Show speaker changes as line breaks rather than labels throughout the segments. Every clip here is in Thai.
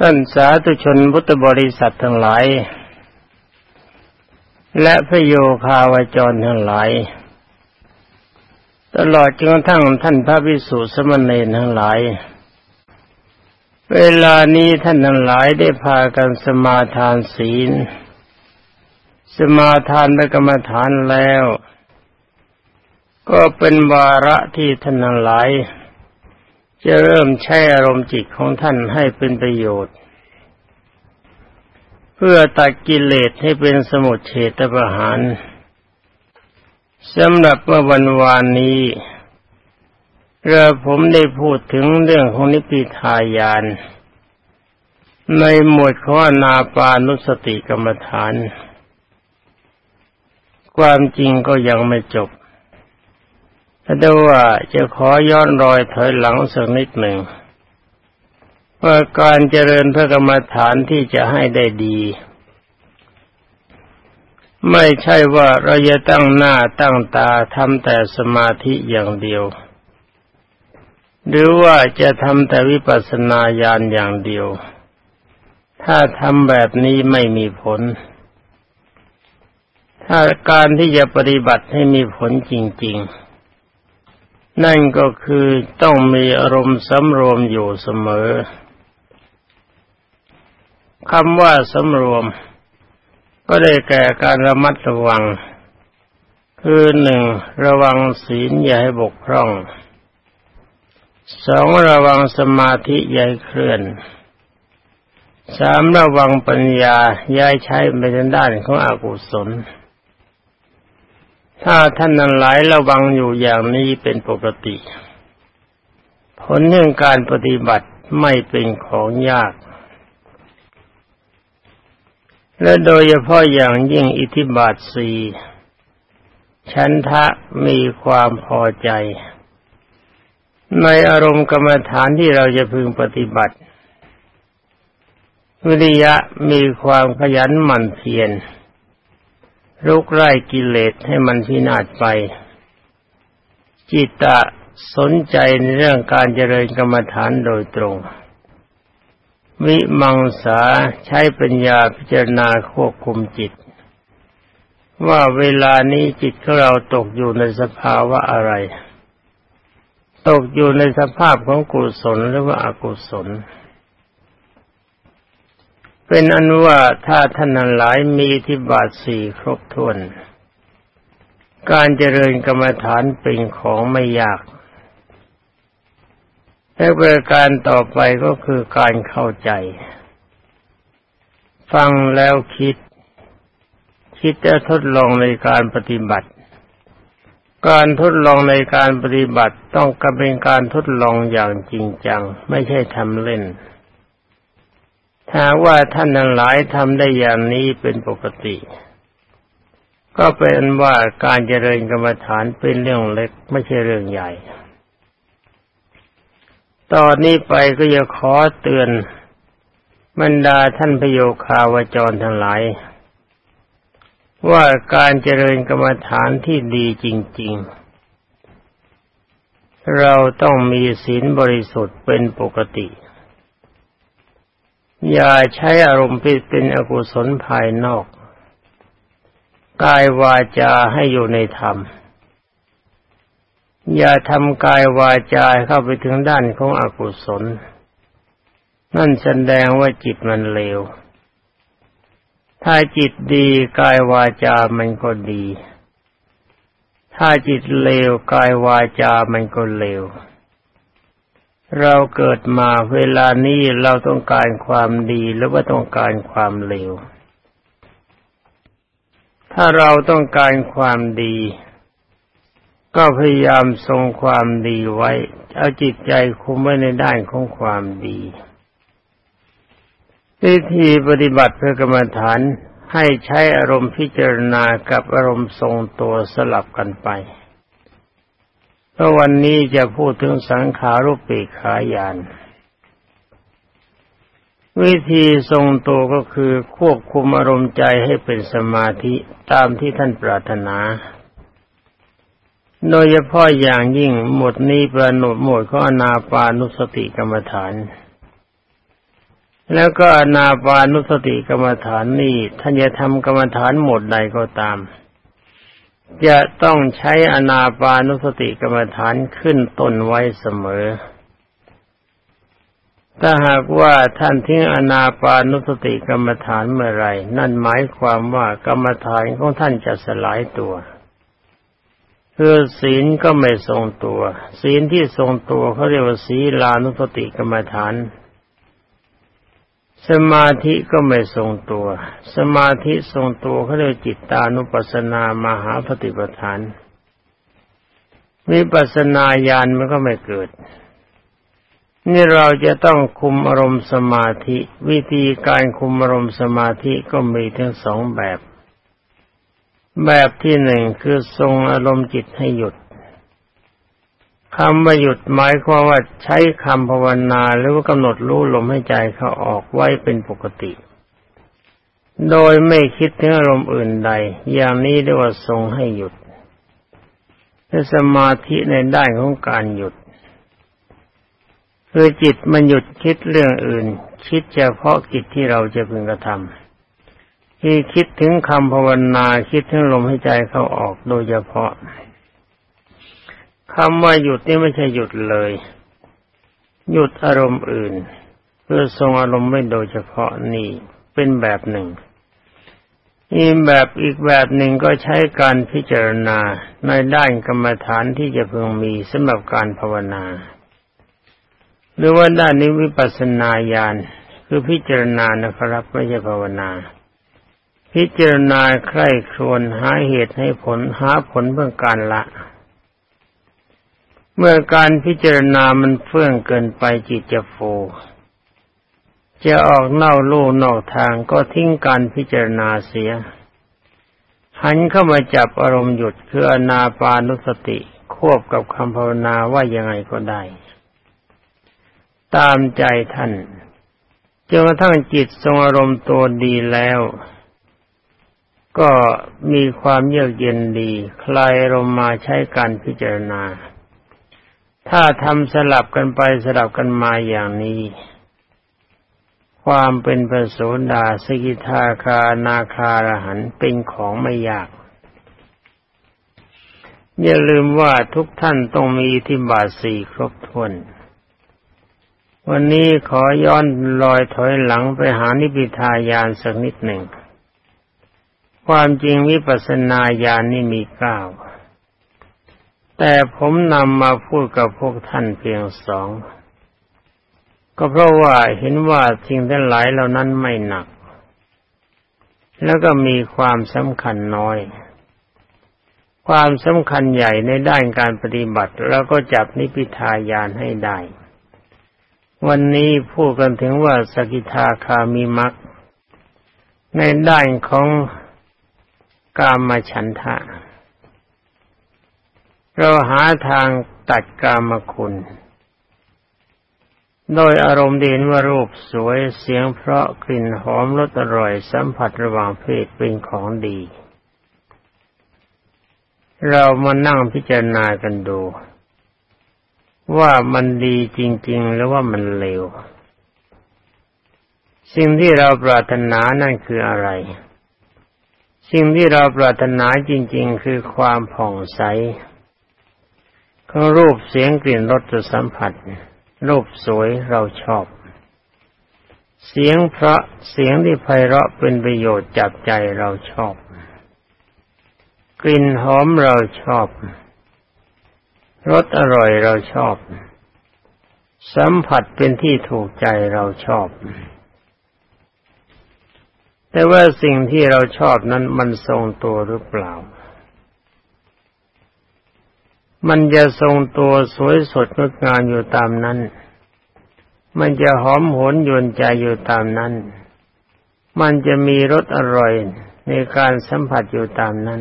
ท่านสาธุชนพุทธบริษัททั้งหลาย และพระโยคาวาจรทั้งหลาย ตลอดจนกระทั่งท่านพระภิกษุสมณีทั้งหลาย เวลานี้ท่านทั้งหลายได้พากันสมาทานศีล สมาทานในกรรมฐานแล้ว ก็เป็นวาระที่ท่านทั้งหลาย จะเริ่มใช้อารมณ์จิตของท่านให้เป็นประโยชน์ เพื่อตัดกิเลสให้เป็นสมุทเฉตประหารสำหรับเมื่อวันวานนี้เราผมได้พูดถึงเรื่องของนิพพิทายาน ในหมวดของอนาปานุสติกรรมฐาน ความจริงก็ยังไม่จบ แต่ว่าจะขอย้อนรอยถอยหลังสักนิดหนึ่งว่าการเจริญพระกรรมฐานที่จะให้ได้ดี ไม่ใช่ว่าเราจะตั้งหน้าตั้งตาทำแต่สมาธิอย่างเดียว หรือว่าจะทำแต่วิปัสสนาญาณอย่างเดียว ถ้าทำแบบนี้ไม่มีผล ถ้าการที่จะปฏิบัติให้มีผลจริง ๆ นั่นก็คือต้องมีอารมณ์สำรวมอยู่เสมอคำว่าสำรวม ก็ได้แก่การระมัดระวัง คือหนึ่งระวังศีลอย่าให้บกพร่องสองระวังสมาธิอย่าให้เคลื่อนสามระวังปัญญาย้ายใช้ไปทางด้านของอกุศล ถ้าท่านนั้นหลายระวังอยู่อย่างนี้เป็นปกติ ผลเรื่องการปฏิบัติไม่เป็นของยาก และโดยเฉพาะอย่างยิ่งอิทธิบาทสีฉันทะมีความพอใจ ในอารมณ์กรรมฐานที่เราจะพึงปฏิบัติ วิริยะมีความขยันหมั่นเพียร รุกไล่กิเลสให้มันพินาศไป จิตตะสนใจในเรื่องการเจริญกรรมฐานโดยตรง วิมังสาใช้ปัญญาพิจารณาควบคุมจิต ว่าเวลานี้จิตของเราตกอยู่ในสภาวะอะไร ตกอยู่ในสภาพของกุศลหรือว่าอกุศล เป็นอนุว่าถ้าท่านหลายมีทิบาทสี่ครบถ้วน การเจริญกรรมฐานเป็นของไม่ยากและประการต่อไปก็คือการเข้าใจ ฟังแล้วคิด คิดจะทดลองในการปฏิบัติ การทดลองในการปฏิบัติต้องกเป็นการทดลองอย่างจริงจัง ไม่ใช่ทำเล่น ถ้าว่าท่านทั้งหลายทำได้อย่างนี้เป็นปกติ ก็เป็นว่าการเจริญกรรมฐานเป็นเรื่องเล็กไม่ใช่เรื่องใหญ่ ตอนนี้ไปก็จะขอเตือนบรรดาท่านพโยคาวจรทั้งหลาย ว่าการเจริญกรรมฐานที่ดีจริง ๆ เราต้องมีศีลบริสุทธิ์เป็นปกติ อย่าใช้อารมณ์ปิดเป็นอกุศลภายนอก กายวาจาให้อยู่ในธรรม อย่าทำกายวาจาเข้าไปถึงด้านของอกุศล นั่นแสดงว่าจิตมันเลว ถ้าจิตดีกายวาจามันก็ดี ถ้าจิตเลวกายวาจามันก็เลว เราเกิดมาเวลานี้เราต้องการความดีหรือว่าต้องการความเลว ถ้าเราต้องการความดี ก็พยายามทรงความดีไว้ เอาจิตใจคุมไว้ในด้านของความดีวิธีปฏิบัติเพื่อกรรมฐานให้ใช้อารมณ์พิจารณากับอารมณ์ทรงตัวสลับกันไป เพราะวันนี้จะพูดถึงสังขารุปปีขายาน วิธีทรงตัวก็คือควบคุมอารมณ์ใจให้เป็นสมาธิตามที่ท่านปรารถนา โดยเฉพาะอย่างยิ่งหมดนี้ประหนดหมดข้อนาปานุสติกรรมฐาน แล้วก็อนาปานุสติกรรมฐานนี่ท่านจะทำกรรมฐานหมดใดก็ตาม จะต้องใช้อนาปานุสติกรรมฐานขึ้นต้นไว้เสมอ ถ้าหากว่าท่านทิ้งอนาปานุสติกรรมฐานเมื่อไรนั่นหมายความว่ากรรมฐานของท่านจะสลายตัวคือศีลก็ไม่ทรงตัว ศีลที่ทรงตัวเขาเรียกว่าศีลานุสติกรรมฐาน สมาธิก็ไม่ทรงตัว สมาธิทรงตัวเขาเรียกจิตตานุปัสสนามหาปฏิปทานมีปัสนาญาณมันก็ไม่เกิด นี่เราจะต้องคุมอารมณ์สมาธิ วิธีการคุมอารมณ์สมาธิก็มีทั้งสองแบบ แบบที่หนึ่งคือทรงอารมณ์จิตให้หยุด คำว่าหยุดหมายความว่าใช้คำภาวนาหรือว่ากำหนดรู้ลมให้ใจเขาออกไว้เป็นปกติ โดยไม่คิดถึงอารมณ์อื่นใด อย่างนี้เรียกว่าทรงให้หยุดเป็นสมาธิในด้านของการหยุดคือจิตมันหยุดคิดเรื่องอื่น คิดเฉพาะกิจที่เราจะพึงกระทำที่คิดถึงคำภาวนาคิดถึงลมหายใจเข้าออกโดยเฉพาะ คำว่าหยุดนี่ไม่ใช่หยุดเลย หยุดอารมณ์อื่น เพื่อทรงอารมณ์ไม่โดยเฉพาะนี่เป็นแบบหนึ่งอีกแบบอีกแบบหนึ่งก็ใช้การพิจารณาในด้านกรรมฐานที่จะพึงมีสำหรับการภาวนา หรือว่าด้านนี้วิปัสสนาญาณคือพิจารณานะครับไม่ใช่ภาวนา พิจารณาใคร่ครวญหาเหตุให้ผลหาผลเพื่อการละ เมื่อการพิจารณามันเฟื่องเกินไปจิตจะโฟ จะออกเน่าลู่นอกทางก็ทิ้งการพิจารณาเสีย หันเข้ามาจับอารมณ์หยุดคืออนาปานุสติควบกับคำภาวนาว่ายังไงก็ได้ ตามใจท่านจนกระทั่งจิตทรงอารมณ์ตัวดีแล้ว ก็มีความเยือกเย็นดี คลายลมมาใช้การพิจารณา ถ้าทำสลับกันไปสลับกันมาอย่างนี้ ความเป็นปโสดาสกิทาคานาคารหันเป็นของไม่ยาก อย่าลืมว่าทุกท่านต้องมีที่บาทสี่ครบถ้วน วันนี้ขอย้อนลอยถอยหลังไปหานิพิทายานสักนิดหนึ่ง ความจริงวิปัสสนาญาณนี่มีเก้า แต่ผมนำมาพูดกับพวกท่านเพียงสอง ก็เพราะว่าเห็นว่าสิ่งทั้งหลายเหล่านั้นไม่หนัก แล้วก็มีความสำคัญน้อย ความสำคัญใหญ่ในด้านการปฏิบัติ แล้วก็จับนิพิทายานให้ได้ วันนี้พูดกันถึงว่าสกิทาคามีมักในด้านของกามฉันทะ เราหาทางตัดกามคุณ โดยอารมณ์ดีนว่ารูปสวยเสียงเพราะกลิ่นหอมรสอร่อยสัมผัสระหว่างเพศเป็นของดี เรามานั่งพิจารณากันดู ว่ามันดีจริงๆหรือว่ามันเลวสิ่งที่เราปรารถนานั่นคืออะไร สิ่งที่เราปรารถนาจริง ๆ คือความผ่องใส ของรูปเสียงกลิ่นรสสัมผัส รูปสวยเราชอบ เสียงพระเสียงที่ไพเราะเป็นประโยชน์จับใจเราชอบ กลิ่นหอมเราชอบรสอร่อยเราชอบ สัมผัสเป็นที่ถูกใจเราชอบ แต่ว่าสิ่งที่เราชอบนั้นมันทรงตัวหรือเปล่า มันจะทรงตัวสวยสดงดงามอยู่ตามนั้น มันจะหอมหวนยวนใจอยู่ตามนั้น มันจะมีรสอร่อยในการสัมผัสอยู่ตามนั้น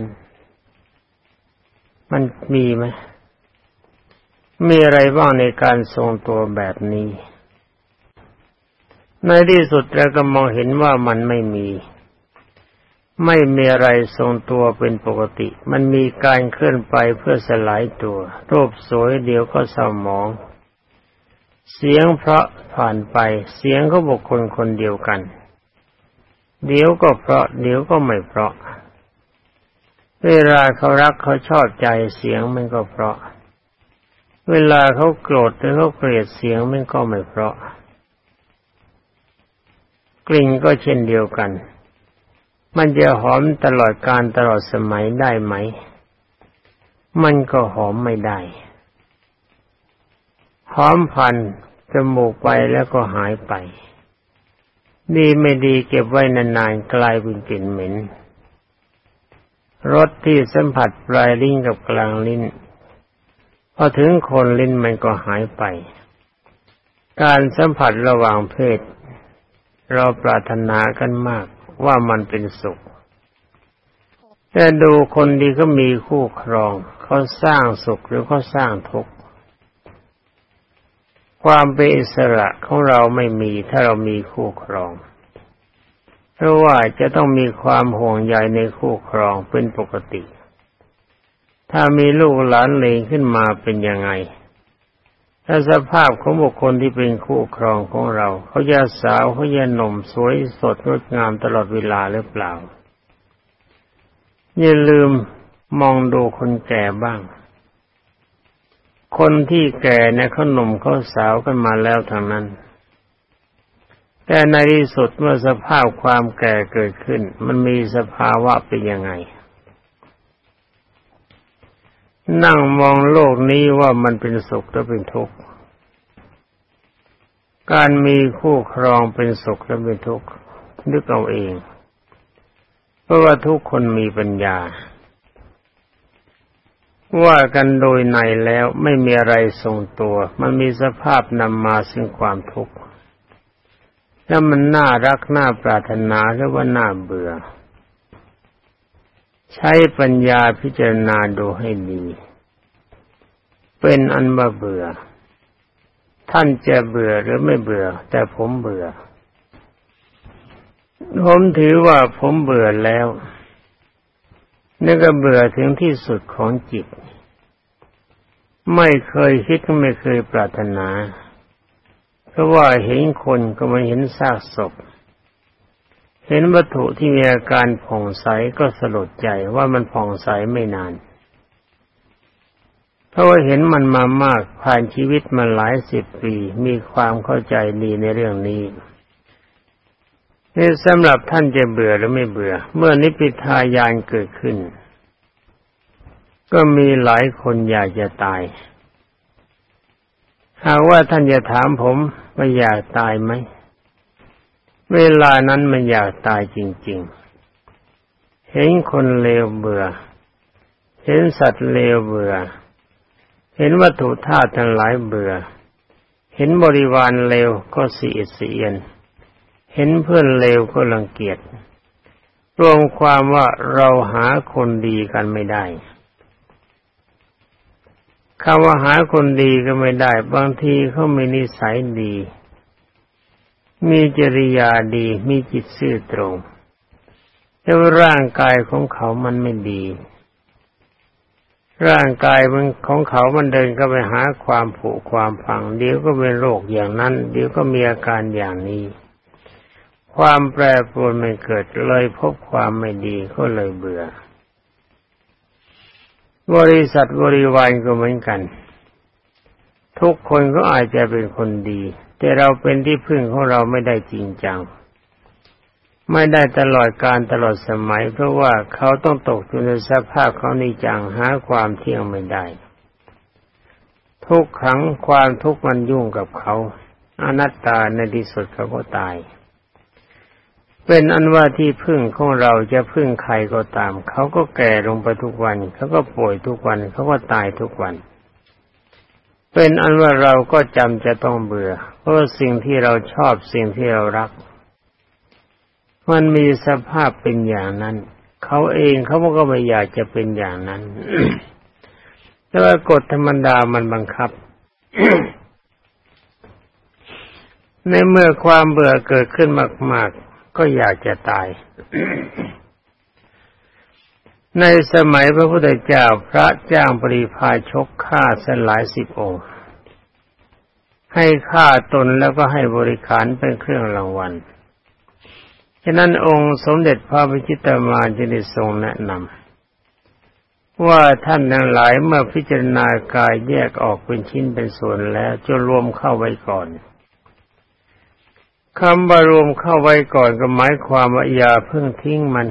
มันมีไหม มีอะไรบ้างในการทรงตัวแบบนี้ ในที่สุดเราก็มองเห็นว่ามันไม่มี ไม่มีอะไรทรงตัวเป็นปกติ มันมีการเคลื่อนไปเพื่อสลายตัว รูปสวยเดียวก็เศร้าหมอง เสียงเพราะผ่านไป เสียงเขาบุคคลคนเดียวกัน เดี๋ยวก็เพราะ เดี๋ยวก็ไม่เพราะ เวลาเขารักเขาชอบใจเสียงมันก็เพราะ เวลาเขาโกรธหรือเขาเกลียดเสียงมันก็ไม่เพราะ กลิ่นก็เช่นเดียวกัน มันจะหอมตลอดการตลอดสมัยได้ไหม มันก็หอมไม่ได้ หอมพันจมูกไปแล้วก็หายไป ดีไม่ดีเก็บไว้นานๆกลายเป็นกลิ่นเหม็น รสที่สัมผัสปลายลิ้นกับกลางลิ้น พอถึงคนลิ้นมันก็หายไป การสัมผัสระหว่างเพศ เราปรารถนากันมาก ว่ามันเป็นสุข แต่ดูคนดีก็มีคู่ครองเขาสร้างสุขหรือเขาสร้างทุกข์ความเป็นอิสระของเราไม่มีถ้าเรามีคู่ครอง เพราะว่าจะต้องมีความห่วงใยในคู่ครองเป็นปกติ ถ้ามีลูกหลานเลงขึ้นมาเป็นยังไง ถ้าสภาพของบุคคลที่เป็นคู่ครองของเราเขาจะสาวเขาจะหนุ่มสวยสดงดงามตลอดเวลาหรือเปล่า อย่าลืมมองดูคนแก่บ้าง คนที่แก่เนี่ยเขาหนุ่มเขาสาวกันมาแล้วทางนั้น แต่ในที่สุดเมื่อสภาพความแก่เกิดขึ้น มันมีสภาวะเป็นยังไง นั่งมองโลกนี้ว่ามันเป็นสุขหรือเป็นทุกข์ การมีคู่ครองเป็นสุขหรือเป็นทุกข์นึกเอาเอง เพราะว่าทุกคนมีปัญญา ว่ากันโดยในแล้วไม่มีอะไรทรงตัว มันมีสภาพนำมาซึ่งความทุกข์ แล้วมันน่ารักน่าปรารถนาหรือว่าน่าเบื่อ ใช้ปัญญาพิจารณาดูให้ดี เป็นอันว่าเบื่อ ท่านจะเบื่อหรือไม่เบื่อ แต่ผมเบื่อ ผมถือว่าผมเบื่อแล้วนี่ก็เบื่อถึงที่สุดของจิต ไม่เคยคิดไม่เคยปรารถนา เพราะว่าเห็นคนก็ไม่เห็นซากศพ เห็นวัตถุที่มีอาการผ่องใสก็สลดใจว่ามันผ่องใสไม่นาน เพราะว่าเห็นมันมามากผ่านชีวิตมาหลายสิบปี มีความเข้าใจดีในเรื่องนี้นี่สำหรับท่านจะเบื่อหรือไม่เบื่อ เมื่อนิพพิทายานเกิดขึ้น ก็มีหลายคนอยากจะตาย หากว่าท่านจะถามผมว่าอยากตายไหม เวลานั้นมันอยากตายจริง ๆ เห็นคนเลวเบื่อ เห็นสัตว์เลวเบื่อ เห็นวัตถุธาตุทั้งหลายเบื่อ เห็นบริวารเลวก็สีเสียน เห็นเพื่อนเลวก็รังเกียจ รวมความว่าเราหาคนดีกันไม่ได้คำว่าหาคนดีก็ไม่ได้ บางทีเขามีนิสัยดี มีจริยาดีมีจิตซื่อตรงแต่ว่าร่างกายของเขามันไม่ดี ร่างกายมันของเขามันเดินก็ไปหาความผุความพัง เดี๋ยวก็เป็นโรคอย่างนั้น เดี๋ยวก็มีอาการอย่างนี้ ความแปรปรวนไม่เกิดเลยพบความไม่ดีก็เลยเบื่อ บริษัทบริวารก็เหมือนกัน ทุกคนก็อาจจะเป็นคนดี แต่เราเป็นที่พึ่งของเราไม่ได้จริงจัง ไม่ได้ตลอดการตลอดสมัย เพราะว่าเขาต้องตกอยู่ในสภาพเขานิจังหาความเที่ยงไม่ได้ ทุกครั้งความทุกข์มันยุ่งกับเขาอนัตตาในที่สุดเขาก็ตาย เป็นอันว่าที่พึ่งของเราจะพึ่งใครก็ตาม เขาก็แก่ลงไปทุกวัน เขาก็ป่วยทุกวัน เขาก็ตายทุกวันเเป็นอันว่าเราก็จำจะต้องเบื่อ เพราะสิ่งที่เราชอบสิ่งที่เรารัก มันมีสภาพเป็นอย่างนั้น เขาเองเขาก็ไม่อยากจะเป็นอย่างนั้น แต่ว่ากฎธรรมดามันบังคับ ในเมื่อความเบื่อเกิดขึ้นมาก ๆ ก็อยากจะตาย ในสมัยพระพุทธเจ้าพระจ้างปริพาชกฆ่าสลายสิบองค์ ให้ค่าตนแล้วก็ให้บริการเป็นเครื่องรางวัล ฉะนั้นองค์สมเด็จพระพิชิตมาจึงได้ทรงแนะนำว่าท่านทั้งหลายเมื่อพิจารณากายแยกออกเป็นชิ้นเป็นส่วนแล้วจะรวมเข้าไว้ก่อนคำบารวมเข้าไว้ก่อนก็หมายความว่าอย่าเพิ่งทิ้งมัน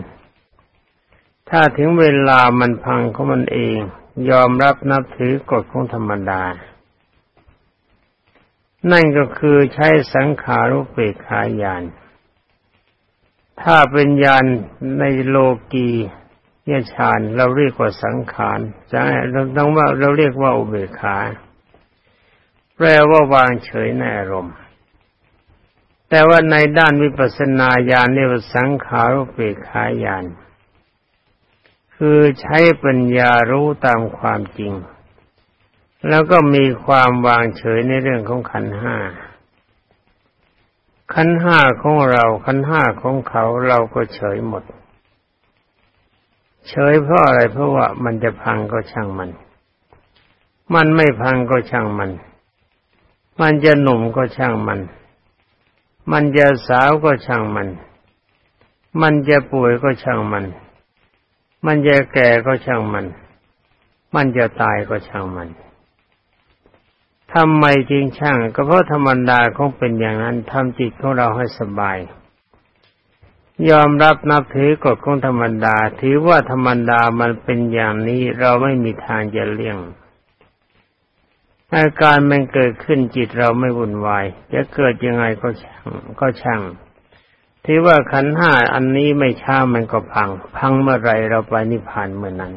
ถ้าถึงเวลามันพังของมันเอง ยอมรับนับถือกฎของธรรมดา นั่นก็คือใช้สังขารุปเปกขายาน ถ้าเป็นยานในโลกีเยชานเราเรียกว่าสังขารจะเราต้องว่าเราเรียกว่าอุเบกขา แปลว่าวางเฉยในอารมณ์ แต่ว่าในด้านวิปัสสนาญาณเรียกว่าสังขารุปเปกขายาน คือใช้ปัญญารู้ตามความจริง แล้วก็มีความวางเฉยในเรื่องของขันห้าขันห้าของเราขันห้าของเขาเราก็เฉยหมด เฉยเพราะอะไรเพราะว่ามันจะพังก็ช่างมัน มันไม่พังก็ช่างมัน มันจะหนุ่มก็ช่างมัน มันจะสาวก็ช่างมัน มันจะป่วยก็ช่างมัน มันจะแก่ก็ช่างมัน มันจะตายก็ช่างมันทำไมจริงช่าง ก็เพราะธรรมดาของเป็นอย่างนั้นทำจิตของเราให้สบาย ยอมรับนับถือกฎของธรรมดา ถือว่าธรรมดามันเป็นอย่างนี้เราไม่มีทางจะเลี่ยงอาการมันเกิดขึ้นจิตเราไม่วุ่นวายจะเกิดยังไงก็ช่างก็ช่าง ที่ว่าขันห้าอันนี้ไม่ช้ามันก็พัง พังเมื่อไรเราไปนิพพานเมื่อนั้น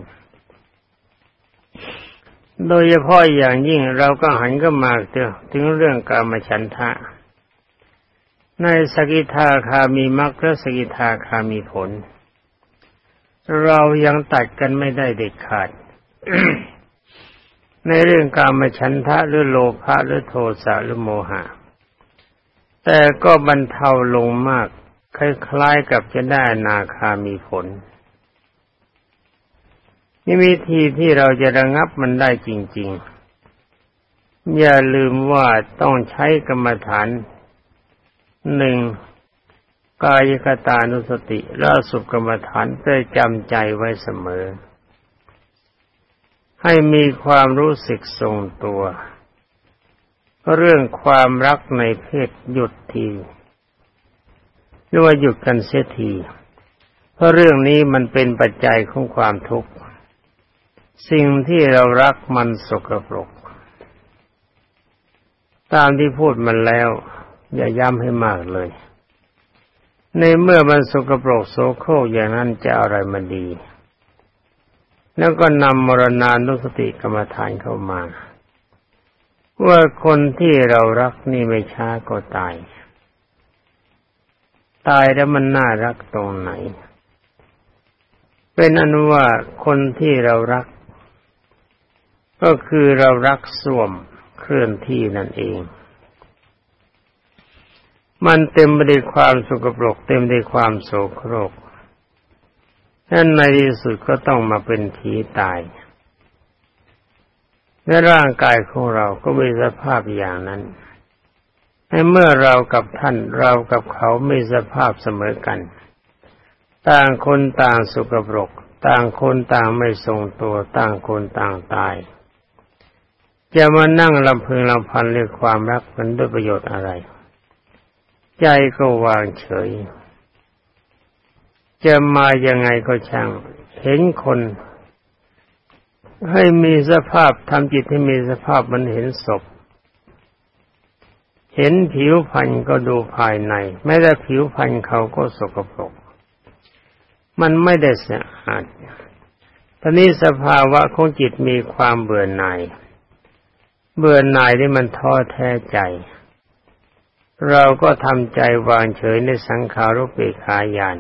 โดยเฉพาะอย่างยิ่งเราก็หันก็มาเถึงเรื่องกามฉันทะ ในสกิทาคามีมรรคและสกิทาคามีผล เรายังตัดกันไม่ได้เด็ดขาด ในเรื่องการมาฉันทะหรือโลภะหรือโทสะหรือโมหะแต่ก็บรรเทาลงมาก คล้ายๆกับจะได้นาคามีผลนี่วิธีที่เราจะระงับมันได้จริง ๆ อย่าลืมว่าต้องใช้กรรมฐานหนึ่งกายกตานุสติและสุกรรมฐานเพื่อจำใจไว้เสมอ ให้มีความรู้สึกทรงตัว เรื่องความรักในเพศหยุดที หรือว่าหยุดกันเสียที เพราะเรื่องนี้มันเป็นปัจจัยของความทุกข์ สิ่งที่เรารักมันสกปรก ตามที่พูดมันแล้ว อย่าย้ำให้มากเลย ในเมื่อมันสกปรกโสโครกอย่างนั้นจะอะไรมันดี แล้วก็นำมรณานุสติกรรมฐานเข้ามา ว่าคนที่เรารักนี่ไม่ช้าก็ตาย ตายแล้วมันน่ารักตรงไหน เป็นอนุว่าคนที่เรารัก ก็คือเรารักส่วมเคลื่อนที่นั่นเอง มันเต็มไปด้วยความสุกปรก เต็มไปด้วยความโศกโครกนั่นในที่สุดก็ต้องมาเป็นผีตายและร่างกายของเราก็มีสภาพอย่างนั้น ในเมื่อเรากับท่านเรากับเขาไม่สภาพเสมอกัน ต่างคนต่างสุกปรก ต่างคนต่างไม่ทรงตัวต่างคนต่างตาย จะมานั่งลำพึงลำพันเรื่องความรักมันด้วยประโยชน์อะไร ใจก็วางเฉย จะมายังไงก็ช่าง เห็นคนให้มีสภาพทำจิตให้มีสภาพมันเห็นศพ เห็นผิวพรรณก็ดูภายใน แม้แต่ผิวพรรณเขาก็สกปรก มันไม่ได้สะอาดตอนนี้สภาวะของจิตมีความเบื่อหน่าย เบื่อหน่ายที่มันท้อแท้ใจ เราก็ทำใจวางเฉยในสังขารุปเปขายาน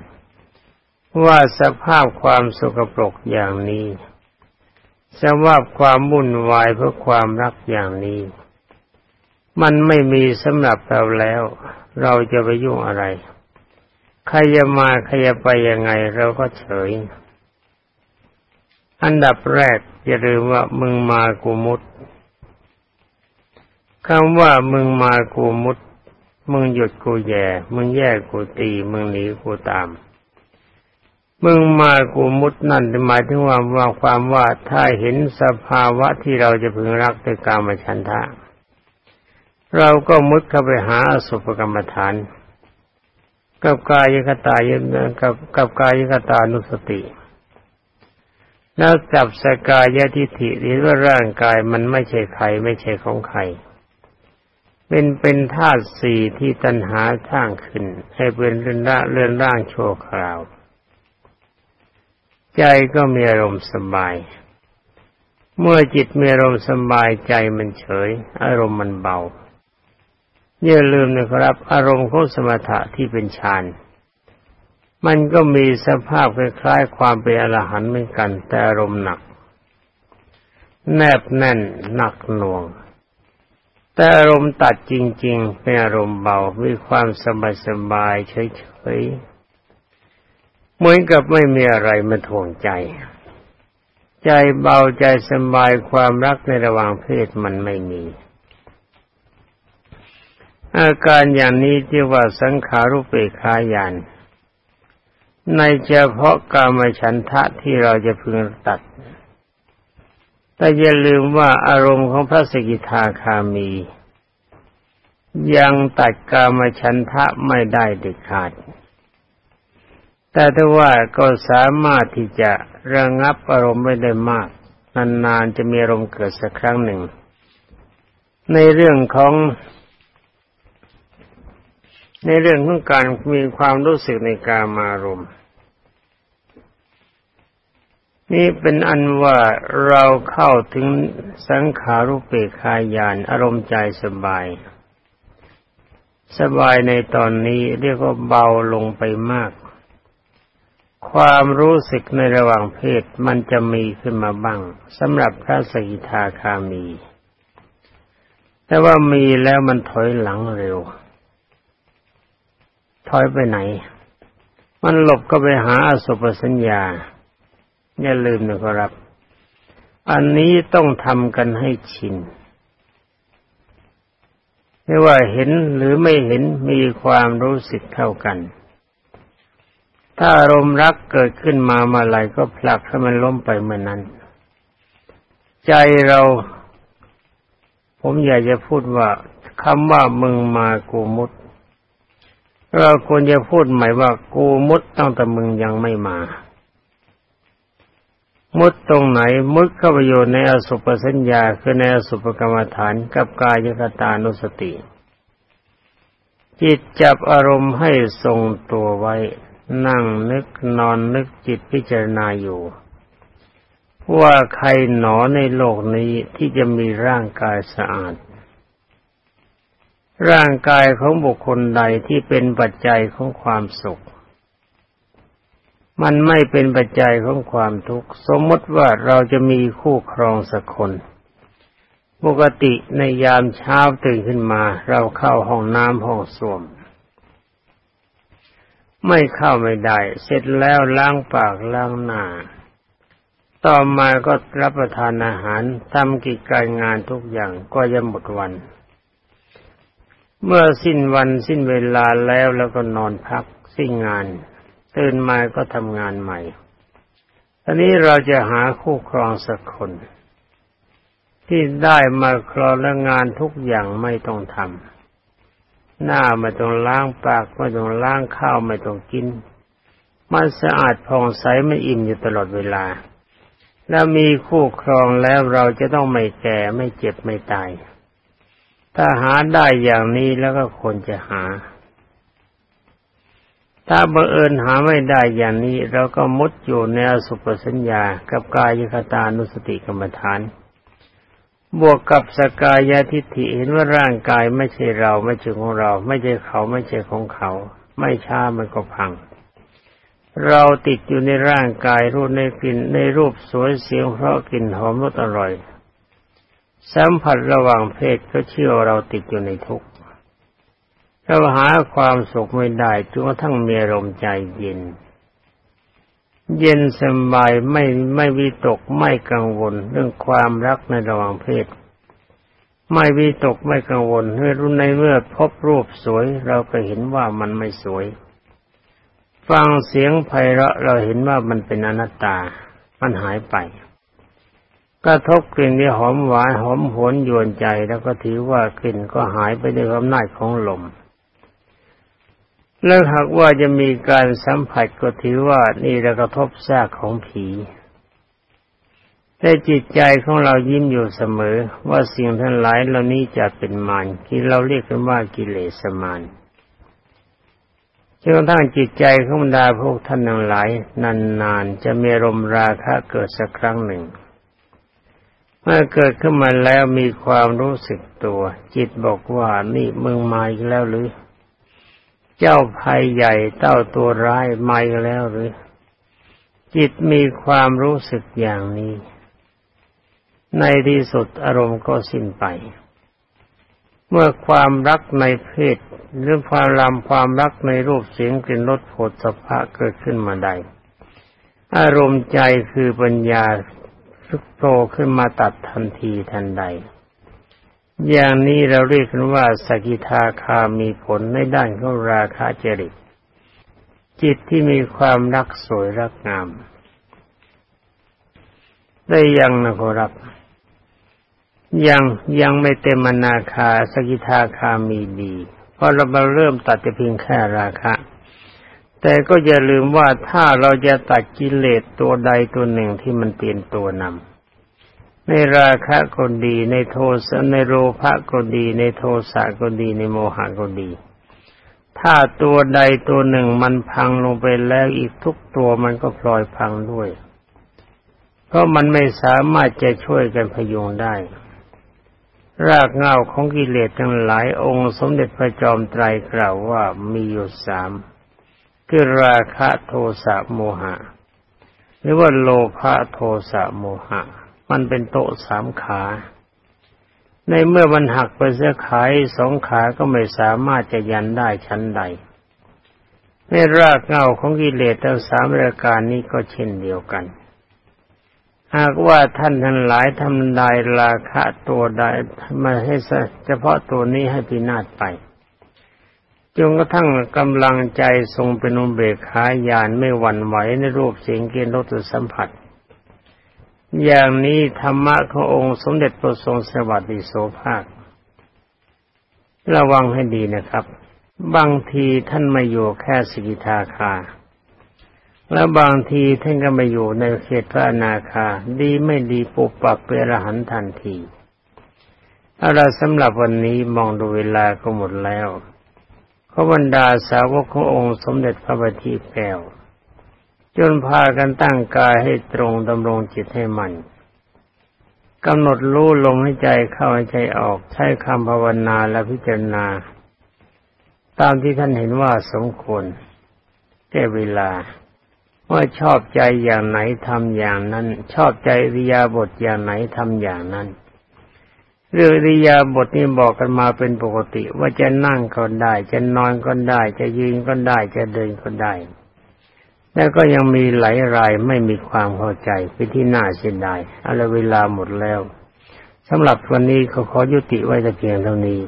ว่าสภาพความสกปรกอย่างนี้สภาพความวุ่นวายเพราะความรักอย่างนี้ มันไม่มีสำหรับเราแล้ว เราจะไปยุ่งอะไร ใครจะมาใครจะไปยังไงเราก็เฉย อันดับแรกอย่าลืมว่ามึงมากูมุดคำว่ามึงมากูมุด มึงหยุดกูแย่ มึงแย่กูตี มึงหนีกูตาม มึงมากูมุดนั่นหมายถึงว่าว่าความว่าถ้าเห็นสภาวะที่เราจะพึงรักด้วยกามฉันทะ เราก็มุดเข้าไปหาอสุภกรรมฐาน กับกายคตายกับกับกายคตานุสติแล้วจับสกายทิฏฐิหรือว่าร่างกายมันไม่ใช่ใครไม่ใช่ของใคร เป็นเป็นธาตุสี่ที่ตัณหาสร้างขึ้น ให้เป็นเรือนร่างเรื่อนร่างชั่วคราว ใจก็มีอารมณ์สบาย เมื่อจิตมีอารมณ์สบายใจมันเฉย อารมณ์มันเบา อย่าลืมนะครับ อารมณ์ของสมถะที่เป็นฌานมันก็มีสภาพคล้ายๆความเป็นอรหันต์เหมือนกัน แต่อารมณ์หนัก แนบแน่นหนักหน่วง แต่อารมณ์ตัดจริง ๆ เป็นอารมณ์เบามีความสบายๆเฉยๆเหมือนกับไม่มีอะไรมาถ่วงใจ ใจเบาใจสบายความรักในระหว่างเพศมันไม่มี อาการอย่างนี้ที่ว่าสังขารุปเปขายานในเฉพาะกามฉันทะที่เราจะพึงตัด แต่อย่าลืมว่าอารมณ์ของพระสกิทาคามี ยังตัดกามฉันทะไม่ได้เด็ดขาด แต่ถ้าว่าก็สามารถที่จะระงับอารมณ์ไม่ได้มาก นานๆจะมีอารมณ์เกิดสักครั้งหนึ่ง ในเรื่องของ ในเรื่องของการมีความรู้สึกในการมารมณ์นี่เป็นอันว่าเราเข้าถึงสังขารุปเปกายานอารมณ์ใจสบาย สบายในตอนนี้เรียกว่าเบาลงไปมาก ความรู้สึกในระหว่างเพศมันจะมีขึ้นมาบ้างสำหรับพระสกิทาคามี แต่ว่ามีแล้วมันถอยหลังเร็ว ถอยไปไหน มันหลบก็ไปหาอสุปสัญญาอย่าลืมนะครับ อันนี้ต้องทำกันให้ชินไม่ว่าเห็นหรือไม่เห็นมีความรู้สึกเท่ากัน ถ้าอารมณ์รักเกิดขึ้นมาเมื่อไรก็ผลักให้มันล้มไปเมื่อนนั้น ใจเรา ผมอยากจะพูดว่าคำว่ามึงมากูมุด เราควรจะพูดใหมายว่ากูมุดตั้งแต่มึงยังไม่มา มุดตรงไหนมุดเข้าไปอยู่ในอสุปสัญญาคือในอสุปกรรมฐานกับกายคตานุสติ จิตจับอารมณ์ให้ทรงตัวไว้ นั่งนึกนอนนึกจิตพิจารณาอยู่ ว่าใครหนอในโลกนี้ที่จะมีร่างกายสะอาด ร่างกายของบุคคลใดที่เป็นปัจจัยของความสุข มันไม่เป็นปัจจัยของความทุกข์สมมติว่าเราจะมีคู่ครองสักคนปกติในยามเช้าตื่นขึ้นมา เราเข้าห้องน้ำห้องส้วม ไม่เข้าไม่ได้ เสร็จแล้วล้างปากล้างหน้า ต่อมาก็รับประทานอาหารทำกิจการงานทุกอย่างก็จะหมดวัน เมื่อสิ้นวันสิ้นเวลาแล้วแล้วก็นอนพักสิ้นงานตื่นมาก็ทำงานใหม่อันนี้เราจะหาคู่ครองสักคน ที่ได้มาครองและงานทุกอย่างไม่ต้องทำหน้าไม่ต้องล้างปากไม่ต้องล้างข้าวไม่ต้องกิน มันสะอาดผ่องใสไม่อิ่มอยู่ตลอดเวลา แล้วมีคู่ครองแล้วเราจะต้องไม่แก่ไม่เจ็บไม่ตาย ถ้าหาได้อย่างนี้แล้วก็ควรจะหา ถ้าบังเอิญหาไม่ได้อย่างนี้ เราก็มุดอยู่ในอสุปสัญญา กับกายคตานุสติกรรมฐาน บวกกับสกายาทิฏฐิเห็นว่าร่างกายไม่ใช่เราไม่ใช่ของเรา ไม่ใช่เขาไม่ใช่ของเขา ไม่ช้ามันก็พังเราติดอยู่ในร่างกายรูปในกลิ่นในรูปสวยเสียงเพราะกลิ่นหอมรสอร่อย สัมผัสระหว่างเพศก็เชื่อเราติดอยู่ในทุกข์เราหาความสุขไม่ได้จนกระทั่งมีอารมใจเย็น เย็นสบายไม่ไม่วิตกไม่กังวล เรื่องความรักในระหว่างเพศ ไม่วิตกไม่กังวลเมื่อรุ่นในเมื่อพบรูปสวย เราก็เห็นว่ามันไม่สวย ฟังเสียงไพเราะเราเห็นว่ามันเป็นอนัตตา มันหายไป กระทบกลิ่นที่หอมหวานหอมหวนยวนใจแล้วก็ถือว่ากลิ่นก็หายไปด้วยอำนาจของลม แล้วหากว่าจะมีการสัมผัสก็ถือว่านี่เรากระทบซากของผีแต่จิตใจของเรายิ้มอยู่เสมอ ว่าสิ่งทั้งหลายเหล่านี้จะเป็นมารที่เราเรียกกันว่ากิเลสมารจนกระทั่งจิตใจของบรรดาพวกท่านทั้งหลาย นานๆจะมีลมราคะเกิดสักครั้งหนึ่ง มื่อเกิดขึ้นมาแล้วมีความรู้สึกตัว จิตบอกว่านี่มึงมาอีกแล้วหรือ เจ้าภัยใหญ่เต้าตัวร้ายมาอีกแล้วหรือ จิตมีความรู้สึกอย่างนี้ ในที่สุดอารมณ์ก็สิ้นไป เมื่อความรักในเพศหรือความรำความรักในรูปเสียงกลิ่นรสโผฏฐพะเกิดขึ้นมาใดอารมณ์ใจคือปัญญา สุกโตขึ้นมาตัดทันทีทันใด อย่างนี้เราเรียกกันว่าสกิทาคามีผลในด้านของราคาจริต จิตที่มีความรักสวยรักงาม ได้ยังนะครับยังยังไม่เต็มนาคาสกิทาคามีดี เพราะเรามาเริ่มตัดแต่เพียงแค่ราคะ แต่ก็อย่าลืมว่าถ้าเราจะตัดกิเลสตัวใดตัวหนึ่งที่มันเตียนตัวนำในราคะก็ดีในโทสะในโลภะก็ดี ในโทสะก็ดีในโมหะก็ดี ถ้าตัวใดตัวหนึ่งมันพังลงไปแล้วอีกทุกตัวมันก็พลอยพังด้วย เพราะมันไม่สามารถจะช่วยกันพยุงได้ รากเงาของกิเลสทั้งหลายองค์สมเด็จพระจอมไตรกล่าวว่ามีอยู่สาม คือราคะโทสะโมหะ หรือว่าโลภะโทสะโมหะ มันเป็นโตสามขา ในเมื่อมันหักไปเสียขายสองขาก็ไม่สามารถจะยันได้ชั้นใดในรากเงาของกิเลสทั้งสามรายการนี้ก็เช่นเดียวกัน หากว่าท่านทั้งหลายทำลายราคะตัวใดมาให้เฉพาะตัวนี้ให้พินาศไป จนกระทั่งกำลังใจทรงเป็นอุเบกขาญาณไม่หวั่นไหวในรูปเสียงเกณฑ์รสสัมผัส อย่างนี้ธรรมะขององค์สมเด็จพระทรงสวัสดิโสภาค ระวังให้ดีนะครับ บางทีท่านม่อยู่แค่สกิทาคา แล้วบางทีท่านก็มาอยู่ในเขตพระนาคา ดีไม่ดีปุบปับเปรหันทันทีเอาละสำหรับวันนี้มองดูเวลาก็หมดแล้ว ขบรรดาสาวกขององค์สมเด็จพระบัณฑิตแก้วจนพากันตั้งกายให้ตรงดำรงจิตให้มันกำหนดรู้ลมให้ใจเข้าให้ใจออกใช้คำภาวนาและพิจารณา ตามที่ท่านเห็นว่าสมควรแก้เวลาว่าชอบใจอย่างไหนทำอย่างนั้น ชอบใจริยาบทอย่างไหนทำอย่างนั้น เรื่องริยาบทนี้บอกกันมาเป็นปกติ ว่าจะนั่งก็ได้ จะนอนก็ได้ จะยืนก็ได้ จะเดินก็ได้ แล้วก็ยังมีหลายรายไม่มีความเข้าใจไปที่น่าเสียดายเอาละเวลาหมดแล้วสำหรับวันนี้เขาขอยุติไว้แต่เพียงเท่านี้